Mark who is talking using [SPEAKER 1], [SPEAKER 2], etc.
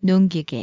[SPEAKER 1] 농기계.